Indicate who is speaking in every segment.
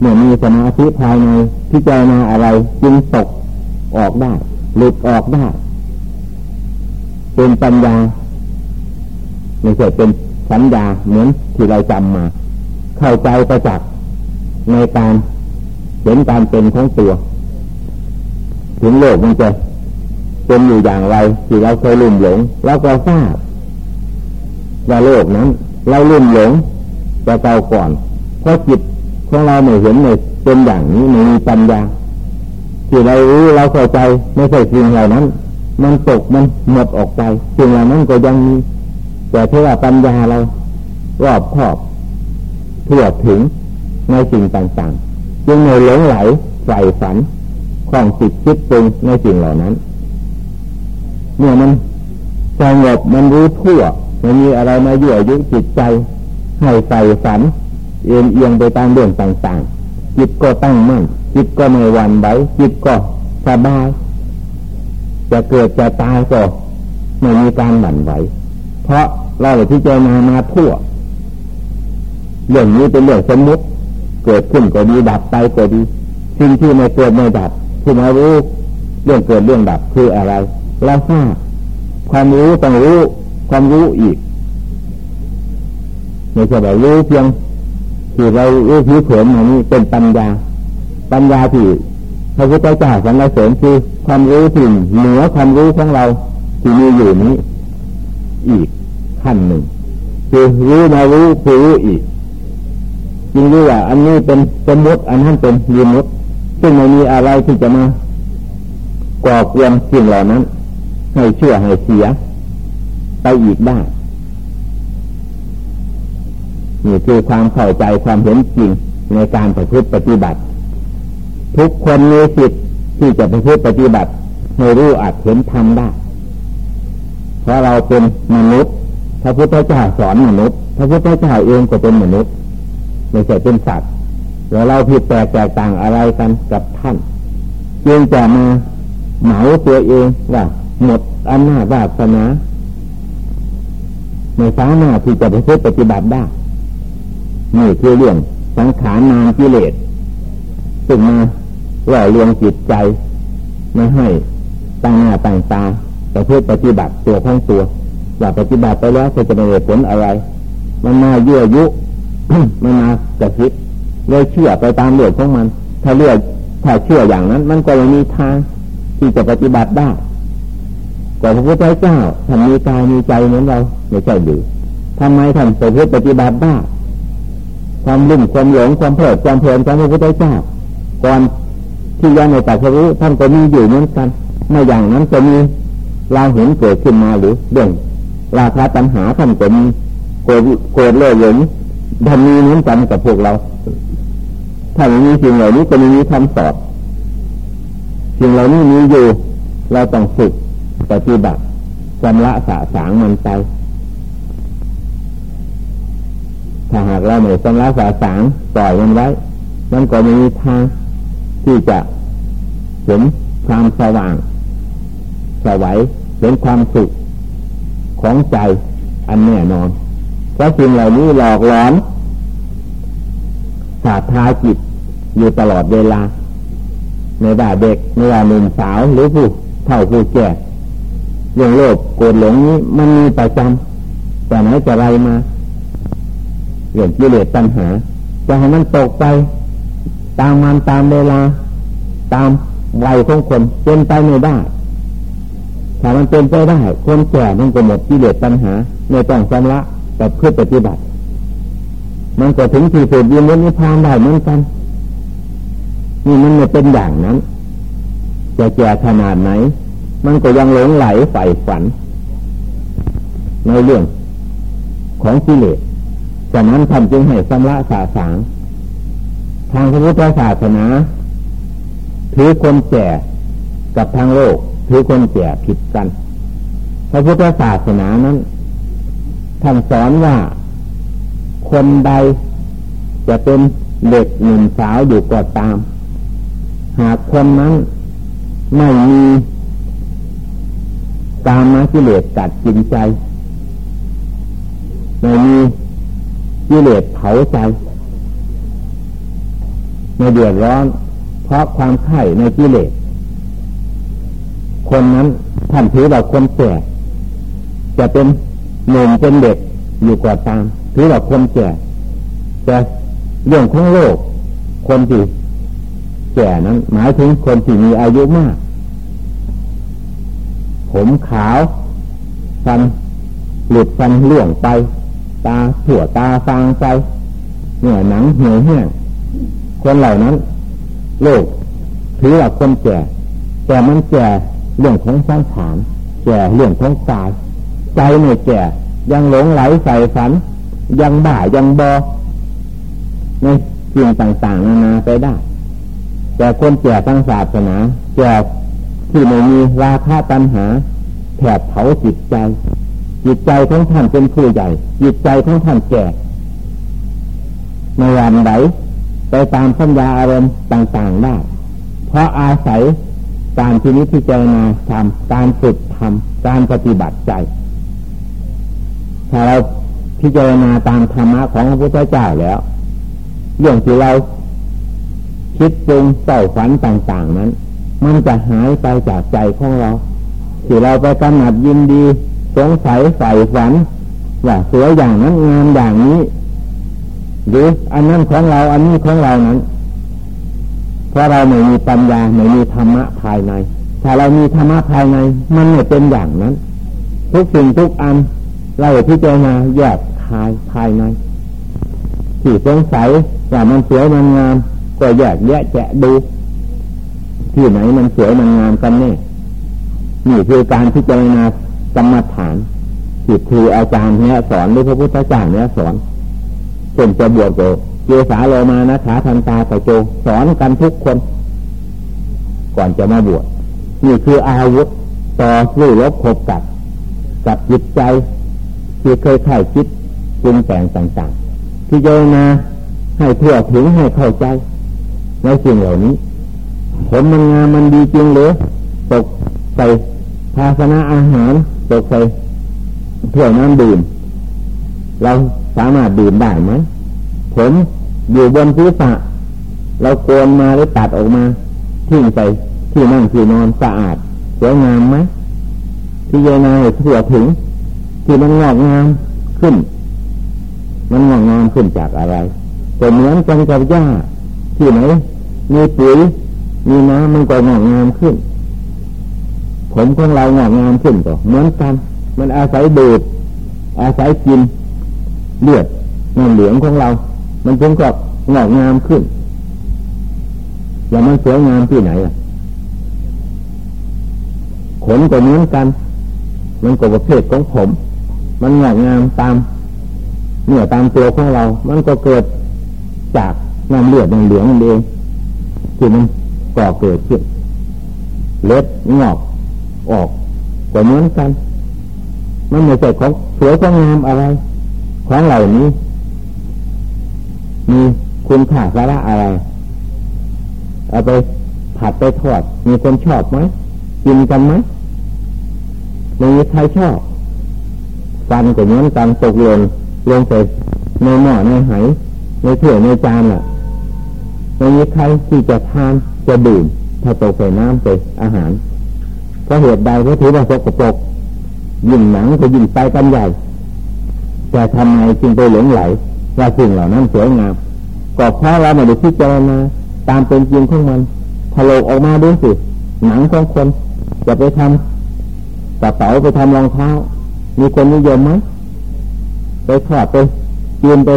Speaker 1: เมื่อมีสมาธิภายในพิจารณาอะไรจึงตกออกได้ หลุดออกได้ เป็นปัญญาไม่ใช่เป็นสัญญาเหมือนที่เราจำมา เข้าใจประจักษ์ในการเห็นการเป็นของตัว ถึงโลกมันจะเป็นอยู่อย่างไรที่เราเคยลุ่มหลงเราก็ทราบว่าโลกนั้น เราลุ่มหลงจะเก่าก่อนเพราะจิต ของเราไม่เห็นเลยเป็นอย่างนี้ไม่มีปัญญาที่เรารู้เราเข้าใจไม่ใช่สิ่งเหล่านั้น มันตกมันหมดออกไปสิ่งเหล่านั้นก็ยังมีแต่เท่าปัญญาเรารอบครอบทั่วถึงในสิ่งต่างๆ จึงไม่หลงไหลใส่ฝันของจิตคิดปรุงในสิ่งเหล่านั้น เมื่อมันสงบมันรู้ทั่วไม่มีอะไรมายั่วยุจิตใจ ให้ใส่ฝัน เอียงเอียงไปตามเรื่องต่างๆ จิตก็ตั้งมั่น จิตก็ไม่หวั่นไหวจิตก็สบาย จะเกิดจะตายก็ไม่มีการหวั่นไหว เพราะเราที่เจมามาทั่ว เรื่องนี้เป็นเรื่องสมมุติ เกิดขึ้นก็ดีดับไปก็ดี สิ่งที่ไม่เกิดไม่ดับที่มารู้เรื่องเกิดเรื่องดับคืออะไรเราทราบความรู้ต้องรู้ ความรู้อีกไม่ใช่แบบรู้เพียง ที่เรารู้ผิวเผินอย่างนี้เป็นปัญญา ปัญญาที่พระพุทธเจ้าสรรเสริญคือความรู้ที่เหนือความรู้ของเราที่มีอยู่นี้ อีกขั้นหนึ่ง คือรู้มารู้คือรู้อีกจริงรู้ว่า อันนี้เป็นสมมติอันนั้นเป็นยีมุติซึ่งไม่มีอะไรที่จะมาก่อเกวนสิ่งเหล่านั้น ให้เชื่อให้เสีย ไปอีกได้ นี่คือความเข้าใจความเห็นจริงในการประพฤติปฏิบัติ ทุกคนมีสิทธิ์ที่จะประพฤติปฏิบัติให้รู้อาจเห็นทำได้ เพราะเราเป็นมนุษย์พระพุทธเจ้าสอนมนุษย์พระพุทธเจ้าเองก็เป็นมนุษย์ไม่ใช่เป็นสัตว์แล้วเราผิดแตกแตกต่างอะไรกันกับท่านจึงจะมาเหมาตัวเองว่าหมดอำนาจวาสนาไม่สามารถที่จะไปปฏิบัติได้ นี่คือเรื่องสังขารนานกิเลสซึ่งมาหล่อลวงจิตใจไม่ให้ตั้งหน้าตั้งตาแต่เพื่อปฏิบัติตัวของตัวว่าปฏิบัติไปแล้วจะไม่ได้ผลอะไร มันมาเยื่อยุมันมากระซิบเลยเชื่อไปตามเรื่องของมัน ถ้าเลือกถ้าเชื่ออย่างนั้น มันก็ยังมีทางที่จะปฏิบัติได้แต่พระพุทธเจ้าท่านมีกายมีใจเหมือนเราไม่ใช่หรือทำไมท่านประพฤติปฏิบัติได้ ความลุ่มความหลงความเพลิดความเพลินของพระพุทธเจ้าก่อนที่ยังในตัดรู้ท่านก็มีอยู่เหมือนกันไม่อย่างนั้นจะมีเราเห็นเกิดขึ้นมาหรือเรื่องราคาตัญหาท่านก็มีโกรธโกรธเลยหลงท่านมีเหมือนกันกับพวกเราถ้าไม่มีสิ่งเหล่านี้ก็ไม่มีคำตอบสิ่งเหล่านี้มีอยู่ เราต้องฝึกปฏิบัติชำระสะสางมันไป ถ้าหากเราไม่ชำระสะสางปล่อยมันไว้ มันก็ไม่มีทางที่จะเห็นความสว่างสวัยเห็นความสุขของใจอันแน่นอน เพราะสิ่งเหล่านี้หลอกหลอนสาทาจิตอยู่ตลอดเวลา ในด่าเด็กในด่าหนุ่มสาวหรือผู้เฒ่าผู้แก่เรื่องโลภโกรธหลงนี้มันมีประจำแต่ไหนจะไรมา เรื่องกิเลสตัณหา จะให้มันตกไป ตามมันตามเวลา ตามวัยของคนเป็นไปไม่ได้ถ้ามันเป็นไปได้คนแก่มันก็หมดกิเลสตัณหาในต้องชำระแต่เพื่อปฏิบัติ มันก็ถึงที่สุดยินดีนิพพานได้เหมือนกันนี่มันไม่เป็นอย่างนั้น จะแก่ขนาดไหน มันก็ยังหลงไหลใฝ่ฝัน ในเรื่องของกิเลส ฉะนั้นท่านจึงให้สำละสาสางทางพระพุทธศาสนา ถือคนแก่กับทางโลก ถือคนแก่ผิดกัน พระพุทธศาสนานั้นท่านสอนว่าคนใดจะเป็นเด็กหนุ่มสาวอยู่ก็ตาม หากคนนั้นไม่มีกามากิเลสกัดกินใจ ไม่มี กิเลสเผาใจในเดือดร้อน เพราะความไข่ในกิเลส คนนั้นท่านถือว่าคนแก่จะเป็นหนุ่มเป็นเด็กอยู่กว่าตามถือว่าคนแก่แต่เรื่องของโลก คนที่แก่นั้น หมายถึงคนที่มีอายุมาก ผมขาวฟันหลุดฟันเลื่องไป ตาถั่วตาฟางไปเหนื่อหนังเหี่ยวแห้งคนเหล่านั้น โลกถือว่าคนแก่ แต่มันแก่เรื่องของสังขารแก่เรื่องของกาย ใจไม่แก่ ยังหลงไหลใส่ฝัน ยังบ่ายังบอในสิ่งต่างๆนานาไปได้ แต่คนแก่ทางศาสนาแก่ที่ไม่มีราคาตัญหาแผดเผาจิตใจ จิตใจของท่านเป็นผู้ใหญ่ จิตใจของท่านแก่ในวันไหนไปตามสัญญาอารมณ์ต่างๆได้ เพราะอาศัยการที่นิพพิจารณาทำการฝึกทำการปฏิบัติใจ ถ้าเราพิจารณาตามธรรมะของพระพุทธเจ้าแล้ว เรื่องที่เราคิดปรุงเต่าฝันต่าง ๆ นั้น มันจะหายไปจากใจของเราที่เราไปกำหนัดยินดี สงสัยใส่ฝันว่าสวยอย่างนั้นงามอย่างนี้ หรืออันนั้นของเราอันนี้ของเรานั้น เพราะเราไม่มีปัญญาไม่มีธรรมะภายใน ถ้าเรามีธรรมะภายใน มันไม่เป็นอย่างนั้น ทุกสิ่งทุกอัน เราพิจารณาแยกคายภายในที่สงสัยว่ามันสวยมันงาม ก็แยกแยะแจะดู ที่ไหนมันสวยมันงามกันแน่นี่คือการพิจารณา กรรมฐานที่ครูอาจารย์เนี่ยสอนหรือพระพุทธเจ้าเนี่ยสอนเช่นจะบวชโกเยสาโลมานะขาทันตาตะโจสอนกันทุกคน ก่อนจะมาบวชนี่คืออาวุธต่อสู้ลบขบกัดกับจิตใจ ที่เคยข่คิดปรุงแต่งต่างๆที่เจนาให้ทั่วถึงให้เข้าใจ ในสิ่งเหล่านี้ผลมันงามมันดีจริงหรือตกใส่ภาชนะอาหาร ตกใส่ถ้วยน้ำดื่ม เราสามารถดื่มได้ไหมผมอยู่บนศีรษะเราโกนมาหรือตัดออกมาทิ้งไปที่นั่งที่นอนสะอาดสวยงามไหมที่เยนายทั่วถึง ที่มันงอกงามขึ้น มันงอกงามขึ้นจากอะไรก็เหมือนกันกับหญ้าที่ไหนมีปุ๋ยมีน้ำมันก็งอกงามขึ้น ผมของเรางอกงามขึ้นก็เหมือนกัน มันอาศัยดูด อาศัยกินเลือดน้ำเหลืองของเรา มันจึงก็งอกงามขึ้นแล้วมันสวยงามที่ไหนอะขนก็เหมือนกัน มันก็ประเภทของผม มันงอกงามตามเนื้อตามตัวของเรา มันก็เกิดจากน้ำเลือดน้ำเหลืองเองที่มันก่อเกิดขึ้นเล็ดงอก ออกก็เหมือนกัน มันไม่ใช่ของสวยของงามอะไร ของเหล่านี้มีคุณค่าสาระอะไร เอาไปผัดไปทอด มีคนชอบไหมกินกันไหมไม่มีใครชอบฟันก็เหมือนกันตกลงลงไปในหม้อในไหในถ้วยในจานอะไม่มีใครที่จะทานจะดื่มถ้าตกใส่น้ำไปอาหาร เพราะเหตุใดเพราะถือว่าสกปรกยิ่งหนังก็ยิ่งไปกันใหญ่ แต่ทำไมจึงไปหลงไหลว่าสิ่งเหล่านั้นสวยงามก็เพราะเราไม่ได้พิจารณาตามเป็นจริงของมันถลกออกมาดูสิหนังของคนจะไปทำกระเป๋าไปทำรองเท้า มีคนนิยมไหมไปทอดไปกินไป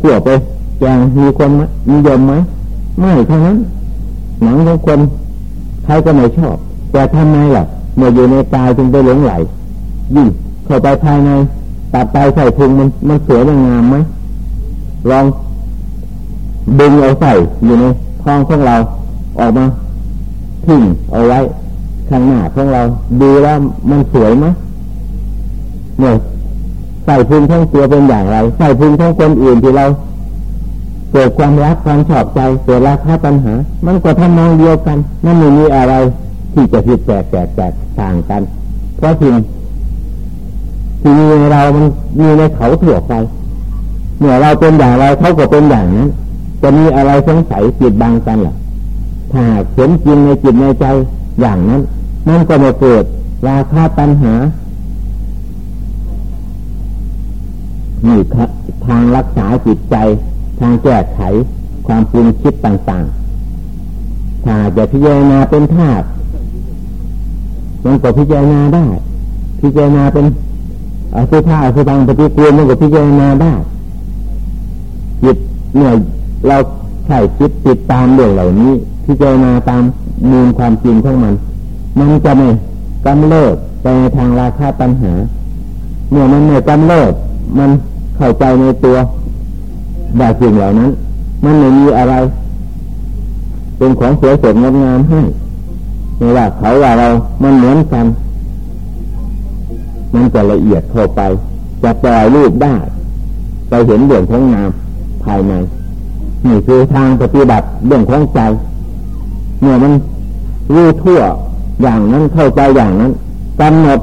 Speaker 1: ขวบไปแกงมีคนนิยมไหมไม่เท่านั้นหนังของคนใครก็ไม่ชอบ แต่ทำไมล่ะเมื่ออยู่ในกายจึงไปหลงไหล ยิ่งเข้าไปภายในตัดไปใส่พุงมันมันสวยงามไหมลองดึงเอาใส่อยู่ในท้องของเราออกมาทิ้งเอาไว้ข้างหน้าของเราดูแล้วมันสวยไหมเนี่ยใส่พุงทั้งตัวเป็นอย่างไร ใส่พุงทั้งคนอื่นที่เราเกิดความรักความชอบใจเกิดราคาปัญหา มันก็ทำนองเดียวกันนั่นไม่มีอะไร ที่จะผิดแปลกแตกแตกต่างกัน เพราะทิ้งที่มีในเรามันมีในเขาถั่วไปเมื่อเราเป็นอย่างไรเขาก็เป็นอย่างนั้นจะมีอะไรสงสัยจิตบังกันหรอถ้าเห็นจริงในจิตในใจอย่างนั้นนั่นก็จะเกิดราคาปัญหามีทางรักษาจิตใจ ทางแก้ไขความปรุงคิดต่างๆ ถ้าจะพิจารณาเป็นธาตุ มันก็พิจารณาได้ พิจารณาเป็นอสุภาพสุพังปฏิกูลมันก็พิจารณาได้จิตเมื่อเราใช้คิดติดตามเรื่องเหล่านี้ พิจารณาตามมูลความจริงของมัน มันจะไม่กำเริบไปทางราคาปัญหาเมื่อมันไม่กำเริบมันเข้าใจในตัวแบบสิ่งเหล่านั้น มันไม่มีอะไร เป็นของสวยสดงดงามให้ ไม่ว่าเขาว่าเรา มันเหมือนกัน มันจะละเอียดเข้าไป จะปล่อยรูปได้ ไปเห็นเรื่องของนามภายในนี่คือทางปฏิบัติเรื่องของใจเมื่อมันรู้ทั่วอย่างนั้นเข้าใจอย่างนั้นกำหนด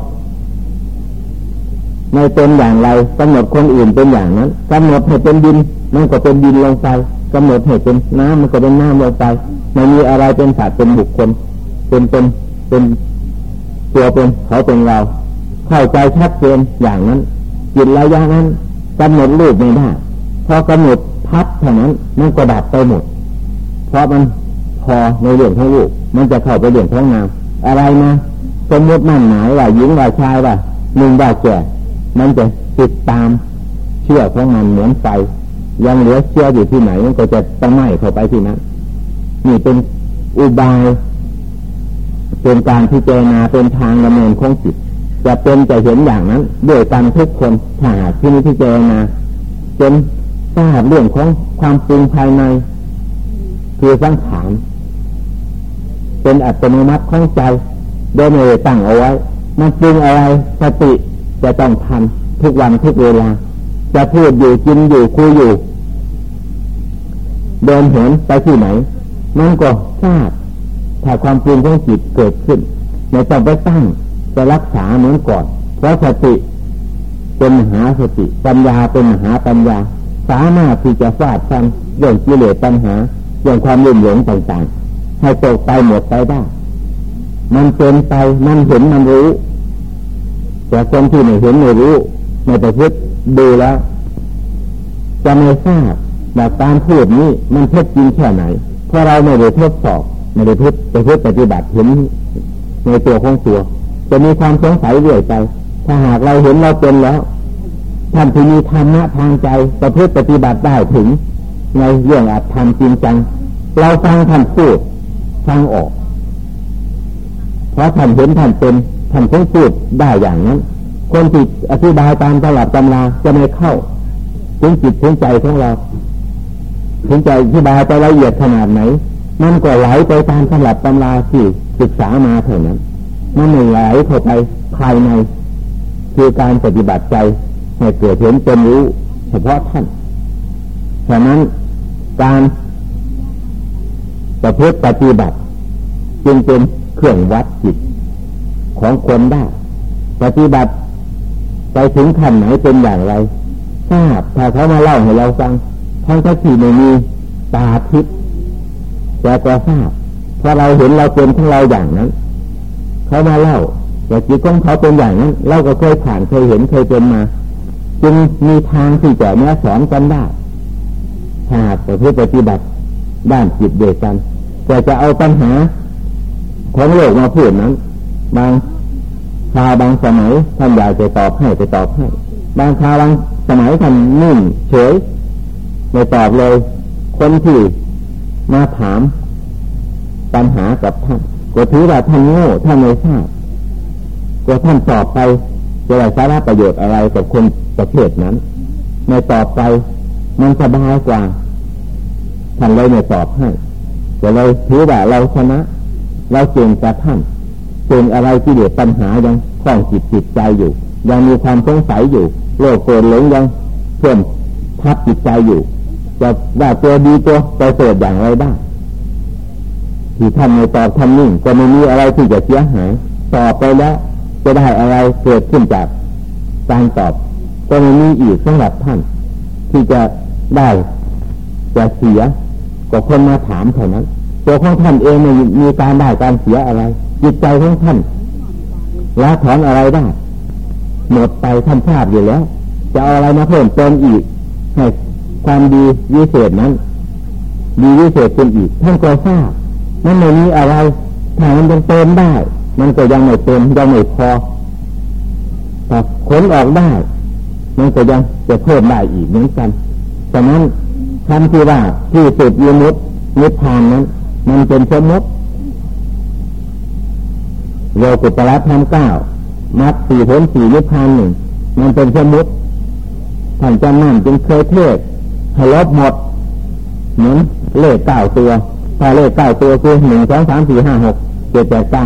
Speaker 1: ในเป็นอย่างไรกำหนดคนอื่นเป็นอย่างนั้นกำหนดให้เป็นดินมันก็เป็นดินลงไปกำหนดให้เป็นน้ำมันก็เป็นน้ำลงไปไม่มีอะไรเป็นสัตว์เป็นบุคคล เป็นเป็นเป็นตัวเป็นเขาเป็นเรา เข้าใจชัดเจนอย่างนั้นจิตระยะนั้นกำหนดรูปไม่ได้พอกำหนดพัดเท่านั้นมันก็ดับไปหมด เพราะมันพอในเรื่องของรูปมันจะเข้าไปเรื่องของนามอะไรนะสมมติมั่นหมายว่าหญิงว่าชายว่าหนึ่งว่าแก่มันจะติดตามเชื่อของมันเหมือนไฟยังเหลือเชื่ออยู่ที่ไหนมันก็จะต้องไหม้เข้าไปที่นั้นนี่เป็นอุบาย เป็นการพิจารณาเป็นทางดำเนินของจิต จะเป็นจะเห็นอย่างนั้น ด้วยกันทุกคนถ้าที่นี้พิจารณาจนทราบเรื่องของความปรุงภายใน คือสังขารเป็นอัตโนมัติของใจ โดยไม่ตั้งเอาไว้ มันปรุงอะไรสติจะต้องทำทุกวันทุกเวลา จะพูดอยู่กินอยู่คุยอยู่ เดินเห็นไปที่ไหน มันก็ทราบ ถ้าความปรุงของจิตเกิดขึ้นในต้องไปตั้งจะรักษาเหมือนก่อน เพราะสติเป็นมหาสติ ปัญญาเป็นมหาปัญญา สามารถที่จะฟาดฟันเรื่องกิเลสปัญหาเรื่องความลุ่มหลงต่างๆ ให้ตกไปหมดไปได้ มันเป็นไปมันเห็นมันรู้ แต่คนที่ไม่เห็นไม่รู้ไม่ไปพิดูแล้ว จะไม่ทราบแบบการพูดนี้มันเท็จจริงแค่ไหนเพราะเราไม่ได้ทดสอบ ไม่ได้พิจไปพิจปฏิบัติเห็นในตัวของตัว จะมีความสงสัยเรื่อยไป ถ้าหากเราเห็นเราเป็นแล้วท่านที่มีธรรมะทางใจประพฤติปฏิบัติได้ถึง ในเรื่องอาจทำจริงจัง เราฟังท่านพูดฟังออก เพราะท่านเห็นท่านเป็นท่านคงพูดได้อย่างนั้น คนจิตอธิบายตามตลับตำราจะไม่เข้า ถึงจิตถึงใจของเรา ถึงใจอธิบายไปละเอียดขนาดไหน มันก็ไหลไปตามตลับตำราที่ศึกษามาเท่านั้นมันไม่ไหลเข้าไปภายใน คือการปฏิบัติใจให้เกิดเห็นเป็นรู้เฉพาะท่านฉะนั้นการประพฤติปฏิบัติ จึงเป็นเครื่องวัดจิตของคนได้ ปฏิบัติไปถึงขั้นไหนเป็นอย่างไรทราบถ้าเขามาเล่าให้เราฟังทั้งที่ไม่มีตาทิพย์ แต่ก็ทราบเพราะเราเห็นเราเป็นของเราอย่างนั้น เขามาเล่าว่าจิตของเขาเป็นอย่างนั้น เราก็เคยผ่านเคยเห็นเคยเป็นมา จึงมีทางที่จะแนะสอนกันได้หากแต่เพื่อปฏิบัติด้านจิตเดียวกันแต่จะเอาปัญหาของโลกมาพูดนั้น บางคราวบางสมัยท่านอยากจะตอบให้จะตอบให้บางคราวบางสมัยท่านนิ่งเฉยไม่ตอบเลย คนที่ มาถาม ปัญหากับท่านก็ถือว่าท่านโง่ท่านไม่ทราบก็ท่านตอบไปจะได้สาระประโยชน์อะไรกับคนประเภทนั้นไม่ตอบไป มันสบายกว่าท่านเลยไม่ตอบให้ก็เลยถือว่าเราชนะ เราเก่งกับท่านเป็นอะไรที่เดือดปัญหายังคล้องจิตจิตใจอยู่ ยังมีความสงสัยอยู่ โลภโกรธหลงยังเพิ่มทับจิตใจอยู่ จะว่าตัวดีตัวไปเกิดอย่างไรบ้างที่ท่านในตอบท่านนิ่งก็ไม่มีอะไรที่จะเสียหายตอบไปแล้ว จะได้อะไรเกิดขึ้นจากการตอบ ก็ไม่มีอีกสำหรับท่าน ที่จะได้จะเสียก็คนมาถามเท่านั้นตัวของท่านเองไม่มีการได้การเสียอะไร จิตใจของท่านละถอนอะไรได้หมดไปท่านทราบอยู่แล้ว จะเอาอะไรมาเพิ่มเติมอีกให้ ความดีวิเศษนั้น ดีวิเศษขึ้นอีกท่านก็ทราบนั่นไม่มีอะไรถ้ามันยังเติมได้ มันก็ยังไม่เต็มยังไม่พอแต่ขนออกได้ มันก็ยังจะเพิ่มได้อีกเหมือนกันฉะนั้นคำที่ว่าที่สุดยมุตนิพพานนั้น มันเป็นสมมติโลกุตระธรรมเก้ามัดสี่ผลสี่นิพพานหนึ่งมันเป็นสมมติท่านจำนั่นจึงเคยเทศ ให้ลบหมดเหมือนเลขเก้าตัวถ้าเลขเก้าตัวคือหนึ่งสองสามสี่ห้าหกเจ็ดแปดเก้า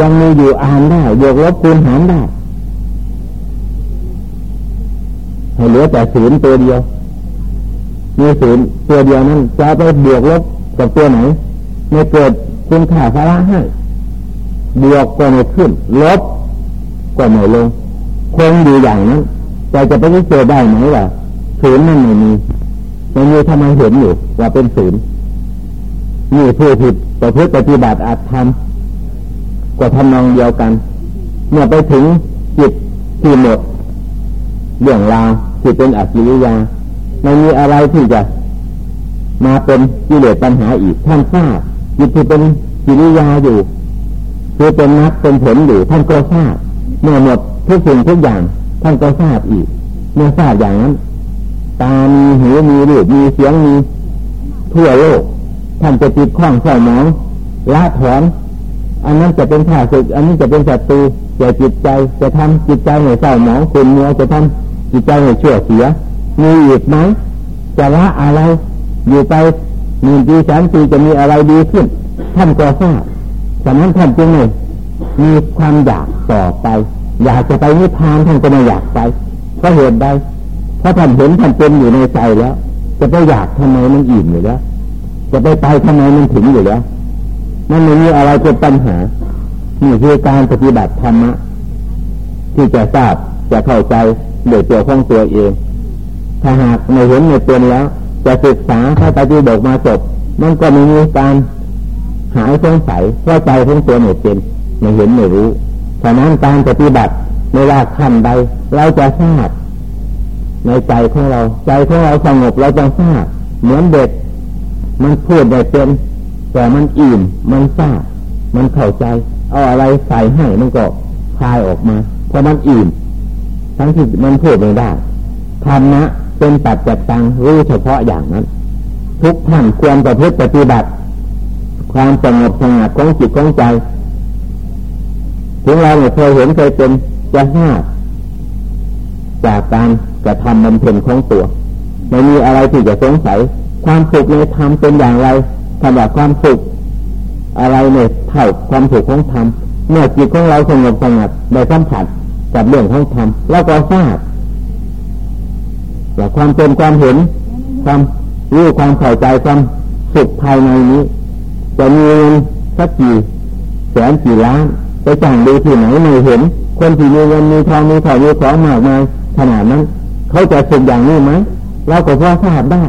Speaker 1: ยังมีอยู่อ่านได้บวกลบคูณหารได้ให้เหลือแต่ศูนย์ตัวเดียวมีศูนย์ตัวเดียวนั้นจะไปบวกลบกับตัวไหนไม่เกิดคุณค่าสาระให้บวกก็ไม่ขึ้น ลบก็ไม่ลงคงอยู่อย่างนั้นใจจะไปเศษได้ไหมล่ะศูนย์นั่นไม่มี ไม่มีทำไมเห็นอยู่ว่าเป็นศูนย์นี่ผู้ผิดแต่เพื่อปฏิบัติอาจทำก็ทำนองเดียวกัน เมื่อไปถึงจิตที่หมดเรื่องราวที่เป็นอกิริยาไม่มีอะไรที่จะมาเป็นกิเลสปัญหาอีกท่านทราบจิตที่เป็นกิริยาอยู่คือเป็นนักเป็นผลอยู่ท่านก็ทราบเมื่อหมดทุกสิ่งทุกอย่าง ท่านก็ทราบอีก เมื่อทราบอย่างนั้น ตามีหูมีรูปมีเสียงมีทั่วโลก ท่านจะติดข้องเศร้าหมองละถอนอันนั้นจะเป็นข้าศึก อันนี้จะเป็นศัตรูจะจิตใจจะทำจิตใจให้เศร้าหมองคุณมัวจะทำจิตใจให้ชั่วเสีย มีอีกไหมจะละอะไร อยู่ไปหนึ่งปีสามปีจะมีอะไรดีขึ้น ท่านก็ทราบฉะนั้นท่านจึงไม่มีความอยากต่อไป อยากจะไปนิพพานท่านก็ไม่อยากไปเพราะเหตุใด เพราะท่านเห็นท่านเป็นอยู่ในใจแล้ว จะไปอยากทำไมมันอิ่มอยู่แล้ว จะไปไปทำไมมันถึงอยู่แล้วมันไม่มีอะไรเป็นปัญหานี่คือการปฏิบัติธรรมะที่จะทราบจะเข้าใจโดยตัวของตัวเอง ถ้าหากไม่เห็นไม่เป็นแล้ว จะศึกษาถ้าปฏิบัติมาจบมันก็ไม่มีการหายสงสัยเพราใจของตัวไม่เป็นไม่เห็นไม่รู้ฉะนั้นการปฏิบัติไม่ว่าขั้นใดเราจะทราบ ในใจของเรา ใจของเราสงบเราจะทราบเหมือนเด็ก มันพูดได้เป็นแต่มันอิ่มมันทราบมันเข้าใจ เอาอะไรใส่ให้มันก็คลายออกมาเพราะมันอิ่มทั้งที่มันพูดไม่ได้ธรรมะเป็นปัจจัตตังรู้เฉพาะอย่างนั้น ทุกท่านควรประพฤติปฏิบัติ ความสงบสงัดของจิตของใจถึงเราไม่เคยเห็นเคยเป็นจะทราจากการ กระทำบำเพ็ญของตัว ไม่มีอะไรที่จะสงสัย ความสุขในธรรมเป็นอย่างไรคำว่าความสุขอะไรเนี่ยเท่าความสุขของธรรมเมื่อจิตของเราสงบสงัดได้สัมผัสกับเรื่องของธรรมเราก็ทราบแต่ความเป็นความเห็น ความรู้ความเข้าใจความสุขภายในนี้ จะมีเงินสักกี่แสนกี่ล้านไปจ่างดูที่ไหนไม่เห็น คนที่มีเงินมีทองมีของมีของมากมายขนาดนั้น เขาจะสุขอย่างนี้ไหมเราก็พอทราบได้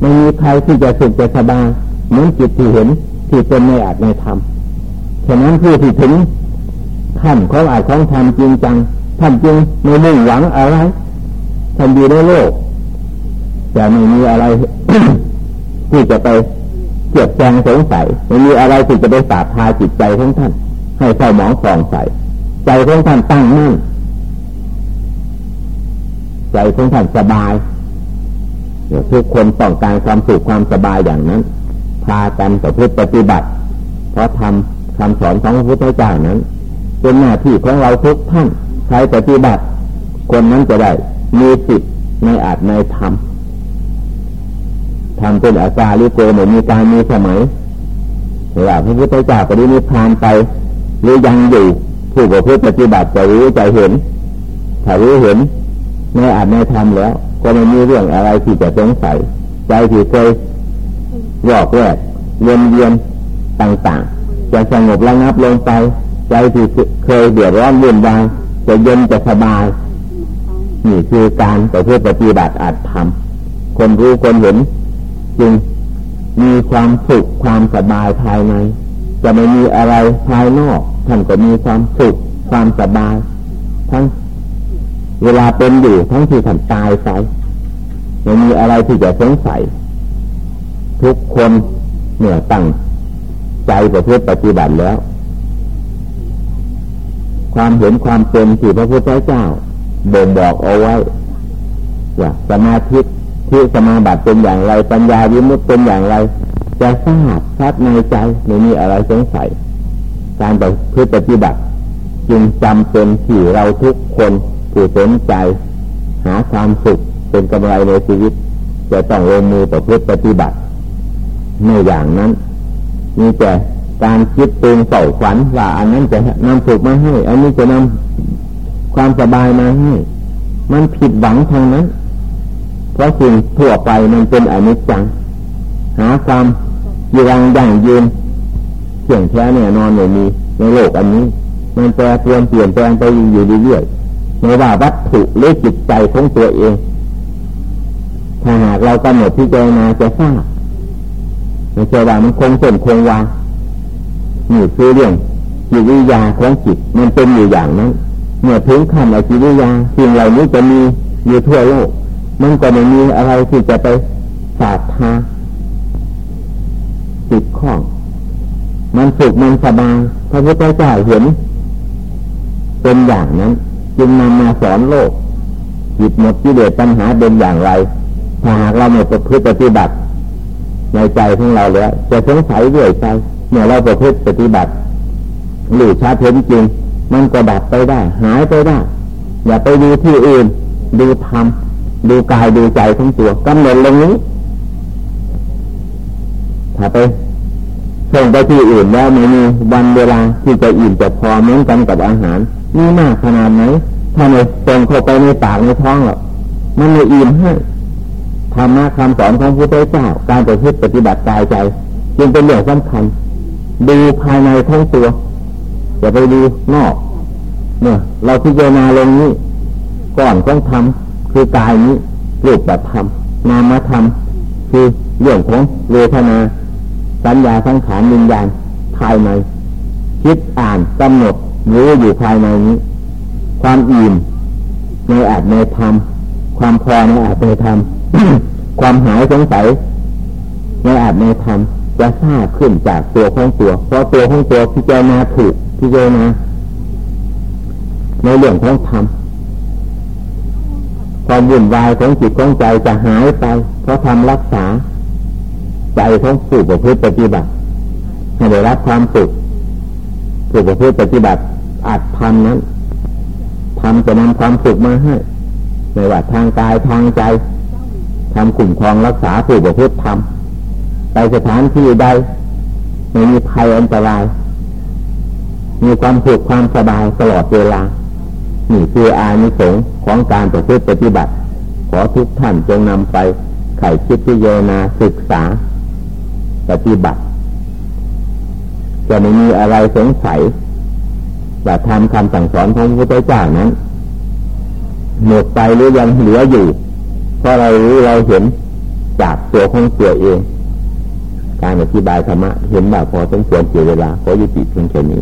Speaker 1: ไม่มีใครที่จะสุขจะสบายเหมือนจิตที่เห็นที่เป็นในอาจในธรรมฉะนั้นผู้ที่ถึงขั้นของอาจของธรรมจริงจังท่านจึงไม่มุ่งหวังอะไรท่านอยู่ในโลกจะไม่มีอะไรที่จะไปเกียดแจงสงสัยไม่มีอะไรที่จะไปสาบทาจิตใจของท่าน ให้เศร้าหมองคลองใสใจของท่านตั้งมั่น ใจของท่านสบายทุกคนต้องการความสุขความสบายอย่างนั้น พากันประพฤติปฏิบัติ เพราะทำคำสอนของพระพุทธเจ้านั้น เป็นหน้าที่ของเราทุกท่านใช้ปฏิบัติ คนนั้นจะได้มีสิทธิ์ในอาจในธรรมทำเป็นอาจารย์หรือโกเหมือนมีการมีสมัยเวลาพระพุทธเจ้าปฏินิพพานไปหรือยังอยู่ผู้ประพฤติปฏิบัติจะรู้จะเห็นถ้ารู้เห็น ในอาจในธรรมแล้ว ก็ไม่มีเรื่องอะไรที่จะสงสัยใจที่เคยรอกแรกเวียนเวียนต่างๆจะสงบระงับลงไป ใจที่เคยเดือดร้อนวุ่นวายจะเย็นจะสบายนี่คือการประพฤติปฏิบัติอาจทำคนรู้คนเห็นจึงมีความสุขความสบายภายใน จะไม่มีอะไรภายนอกท่านก็มีความสุขความสบาย ทั้ง เวลาเป็นอยู่ทั้งที่ท่านตายไปไม่มีอะไรที่จะสงสัย ทุกคนเหนื่อตั้งใจประพฤติปฏิบัติแล้ว ความเห็นความเป็นที่พระพุทธเจ้าบ่งบอกเอาไว้ว่าสมาธิที่สมาบัติเป็นอย่างไรปัญญาวิมุตเป็นอย่างไร จะทราบชัดในใจไม่มีอะไรสงสัย การปปฏิบัติ จึงจำเป็นที่เราทุกคน ผู้สนใจ หาความสุขเป็นกำไรในชีวิต จะต้องลงมือประพฤติปฏิบัติในอย่างนั้นมีแต่การคิดตือนเสาขวัญว่าอันนั้นจะนำสุขมาให้ อันนี้จะนำความสบายมาให้ มันผิดหวังทางนั้น เพราะสิ่งทั่วไปมันเป็นอนิจจัง หาความยัางยั่งยืนเสี่ยงแท้แน่นอนไม่มีในโลกอันนี้ มันแปรเปลี่ยนเปลี่ยนแปลงไปอยู่เรื่อยๆ ไม่ว่าวัตถุหรือจิตใจของตัวเอง ถ้าหากเรากำหนดที่เจนาจะทราบไม่ใช่ว่ามันคงเส้นคงวานี่คือเรื่องจิตวิญญาของจิตมันเป็นอยู่อย่างนั้นเมื่อถึงขั้นอจิตวิญญาสิ่งเหล่านี้จะมีอยู่ทั่วโลกมันก็ไม่มีอะไรที่จะไปสาดทาติดข้องมันสุขมันสบายพระพุทธเจ้าเห็นเป็นอย่างนั้น จึงนำมาสอนโลกจิตหมดที่เดือดปัญหาเป็นอย่างไร ถ้าหากเราไม่ประพฤติปฏิบัติในใจของเราแล้วจะสงสัยเรื่อยไปเมื่อเราประพฤติปฏิบัติหรือชาเห็นจริง มันก็ดับไปได้ หายไปได้ อย่าไปดูที่อื่น ดูธรรมดูกายดูใจของตัวกำหนดลงนี้ ถ้าไปส่งไปที่อื่นแล้วไม่มีวันเวลาที่จะอิ่มจะพอเหมือนกันกับอาหาร นี่มากขนาดไหนถ้าไม่ส่งเข้าไปในปากในท้องหรอกมันไม่อิ่มให้ธรรมะคำสอนของพระพุทธเจ้า การปฏิบัติปฏิบัติกายใจ จึงเป็นเรื่องสำคัญ ดูภายในทั้งตัวอย่าไปดูนอก เนี่ย เราพิจารณาลงนี้ ก่อนต้องทำคือกายนี้รูปแบบธรรมนามธรรมคือเรื่องของเวทนา สัญญาสังขารวิญญาณภายในคิดอ่านกำหนด รู้อยู่ภายในนี้ ความอิ่มในอาจในธรรมความพอในอาจในธรรมความหายสงสัยในอาจในธรรมจะทราบขึ้นจากตัวของตัว เพราะตัวของตัวพิจารณาถูกพิจารณาในเรื่องของธรรมความวุ่นวายของจิตของใจจะหายไป เพราะทำรักษา ใจของผู้ประพฤติปฏิบัติให้ได้รับความสุข ผู้ประพฤติปฏิบัติอัดทำนั้นทำจะนำความสุขมาให้ไม่ว่าทางกายทางใจทำขุ่มครองรักษาผู้ประพฤติธรรมไปสถานที่ใดไม่มีภัยอันตราย มีความสุขความสบายตลอดเวลานี่คืออานิสงส์ของการประพฤติปฏิบัติ ขอทุกท่านจงนำไปไขคิดพิจารณาศึกษา ปฏิบัติ จะไม่มีอะไรสงสัยว่าทำคำสั่งสอนของพระพุทธเจ้านั้นหมดไปหรือยังเหลืออยู่เพราะเรารู้เราเห็นจากตัวของตัวเอง การอธิบายธรรมะเห็นว่าพอสมควรเสียเวลาขอยุติเพียงแค่นี้